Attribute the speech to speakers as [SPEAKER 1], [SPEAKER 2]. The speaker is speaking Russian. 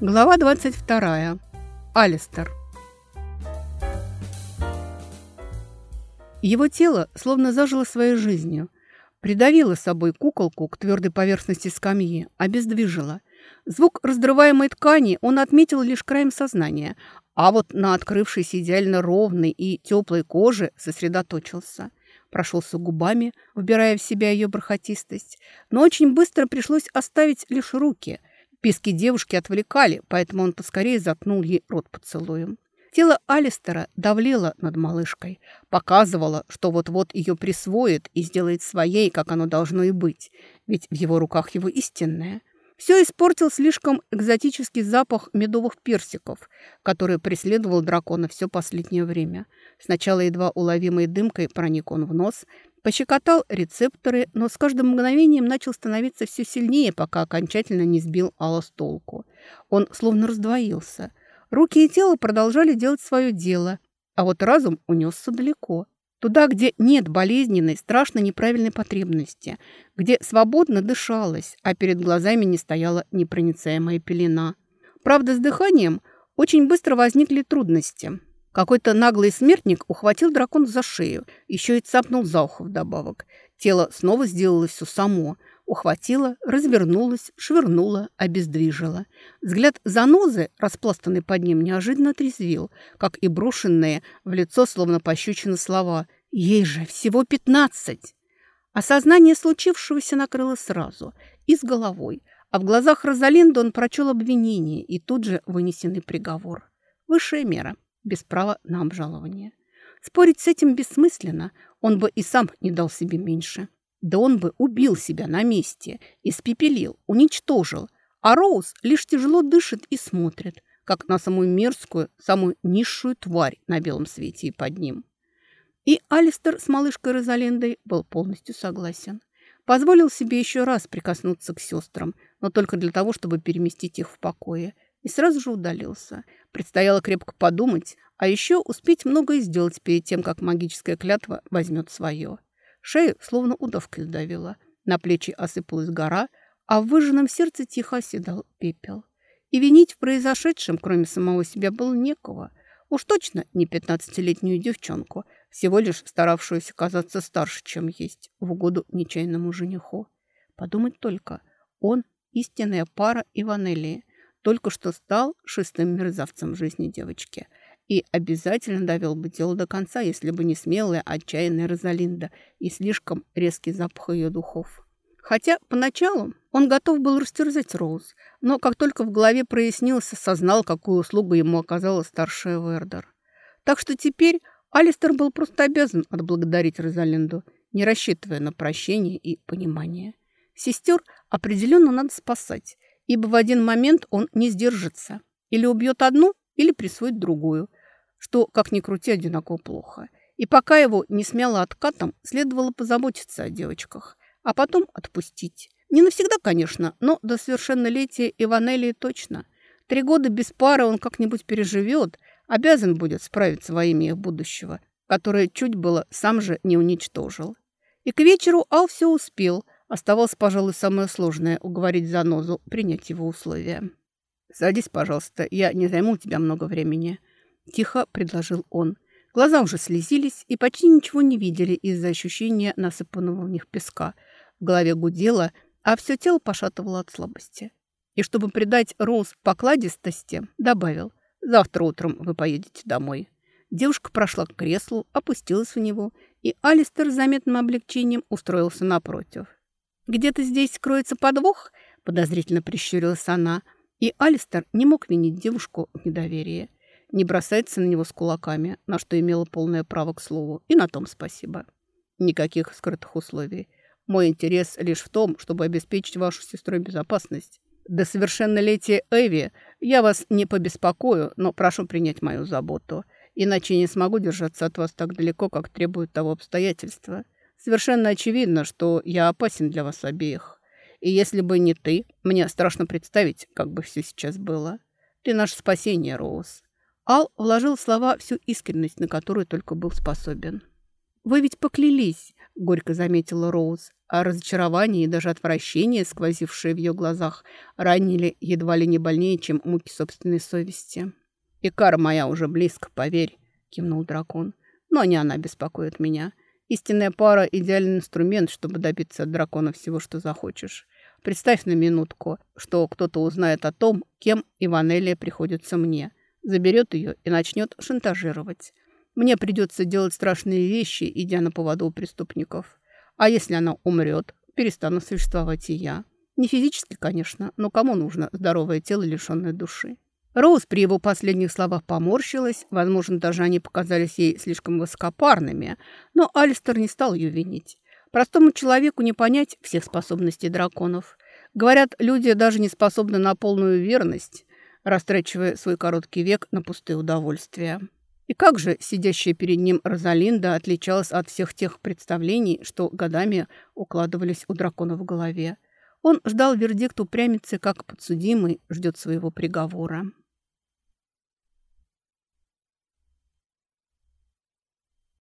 [SPEAKER 1] Глава 22. Алистер. Его тело словно зажило своей жизнью. Придавило собой куколку к твердой поверхности скамьи, обездвижило. Звук раздрываемой ткани он отметил лишь краем сознания, а вот на открывшейся идеально ровной и теплой коже сосредоточился. Прошелся губами, вбирая в себя ее бархатистость, но очень быстро пришлось оставить лишь руки – Писки девушки отвлекали, поэтому он поскорее заткнул ей рот поцелуем. Тело Алистера давлело над малышкой, показывало, что вот-вот ее присвоит и сделает своей, как оно должно и быть, ведь в его руках его истинное. Все испортил слишком экзотический запах медовых персиков, который преследовал дракона все последнее время. Сначала едва уловимой дымкой проник он в нос, Пощекотал рецепторы, но с каждым мгновением начал становиться все сильнее, пока окончательно не сбил Алла с толку. Он словно раздвоился. Руки и тело продолжали делать свое дело, а вот разум унесся далеко. Туда, где нет болезненной, страшно неправильной потребности, где свободно дышалось, а перед глазами не стояла непроницаемая пелена. Правда, с дыханием очень быстро возникли трудности. Какой-то наглый смертник ухватил дракон за шею, еще и цапнул за ухо вдобавок. Тело снова сделало все само. Ухватило, развернулось, швырнуло, обездвижило. Взгляд занозы, распластанный под ним, неожиданно трезвил, как и брошенные в лицо словно пощечины слова «Ей же всего пятнадцать!» Осознание случившегося накрыло сразу и с головой, а в глазах Розалинды он прочел обвинение и тут же вынесенный приговор. Высшая мера – без права на обжалование. Спорить с этим бессмысленно, он бы и сам не дал себе меньше. Да он бы убил себя на месте, испепелил, уничтожил. А Роуз лишь тяжело дышит и смотрит, как на самую мерзкую, самую низшую тварь на белом свете и под ним. И Алистер с малышкой Розалендой был полностью согласен. Позволил себе еще раз прикоснуться к сестрам, но только для того, чтобы переместить их в покое – и сразу же удалился. Предстояло крепко подумать, а еще успеть многое сделать перед тем, как магическая клятва возьмет свое. Шею словно удавкой сдавила, на плечи осыпалась гора, а в выжженном сердце тихо оседал пепел. И винить в произошедшем, кроме самого себя, было некого. Уж точно не пятнадцатилетнюю девчонку, всего лишь старавшуюся казаться старше, чем есть, в угоду нечаянному жениху. Подумать только, он – истинная пара Иванелии, только что стал шестым мерзавцем в жизни девочки. И обязательно довел бы дело до конца, если бы не смелая, отчаянная Розалинда и слишком резкий запах ее духов. Хотя поначалу он готов был растерзать Роуз, но как только в голове прояснился, сознал, какую услугу ему оказала старшая Вердер. Так что теперь Алистер был просто обязан отблагодарить Розалинду, не рассчитывая на прощение и понимание. Сестер определенно надо спасать, ибо в один момент он не сдержится. Или убьет одну, или присвоит другую, что, как ни крути, одинаково плохо. И пока его не смяло откатом, следовало позаботиться о девочках, а потом отпустить. Не навсегда, конечно, но до совершеннолетия Иванелии точно. Три года без пары он как-нибудь переживет, обязан будет справиться во имя их будущего, которое чуть было сам же не уничтожил. И к вечеру Ал все успел – Оставалось, пожалуй, самое сложное – уговорить занозу принять его условия. «Садись, пожалуйста, я не займу у тебя много времени», – тихо предложил он. Глаза уже слезились и почти ничего не видели из-за ощущения насыпанного в них песка. В голове гудело, а все тело пошатывало от слабости. И чтобы придать Роуз покладистости, добавил «Завтра утром вы поедете домой». Девушка прошла к креслу, опустилась в него, и Алистер с заметным облегчением устроился напротив. «Где-то здесь кроется подвох?» – подозрительно прищурилась она. И Алистер не мог винить девушку в недоверии. Не бросается на него с кулаками, на что имела полное право к слову. И на том спасибо. Никаких скрытых условий. Мой интерес лишь в том, чтобы обеспечить вашу сестру безопасность. До совершеннолетия Эви я вас не побеспокою, но прошу принять мою заботу. Иначе не смогу держаться от вас так далеко, как требуют того обстоятельства. Совершенно очевидно, что я опасен для вас обеих. И если бы не ты, мне страшно представить, как бы все сейчас было. Ты наше спасение, Роуз. Ал вложил в слова всю искренность, на которую только был способен. «Вы ведь поклялись. горько заметила Роуз, а разочарование и даже отвращение, сквозившие в ее глазах, ранили едва ли не больнее, чем муки собственной совести. «И кара моя уже близко, поверь», — кивнул дракон. «Но не она беспокоит меня. Истинная пара – идеальный инструмент, чтобы добиться от дракона всего, что захочешь. Представь на минутку, что кто-то узнает о том, кем Иванелия приходится мне, заберет ее и начнет шантажировать. Мне придется делать страшные вещи, идя на поводу у преступников. А если она умрет, перестану существовать и я. Не физически, конечно, но кому нужно здоровое тело, лишенное души? Роуз при его последних словах поморщилась, возможно, даже они показались ей слишком высокопарными, но Алистер не стал ее винить. Простому человеку не понять всех способностей драконов. Говорят, люди даже не способны на полную верность, растрачивая свой короткий век на пустые удовольствия. И как же сидящая перед ним Розалинда отличалась от всех тех представлений, что годами укладывались у дракона в голове. Он ждал вердикт упрямицы, как подсудимый ждет своего приговора.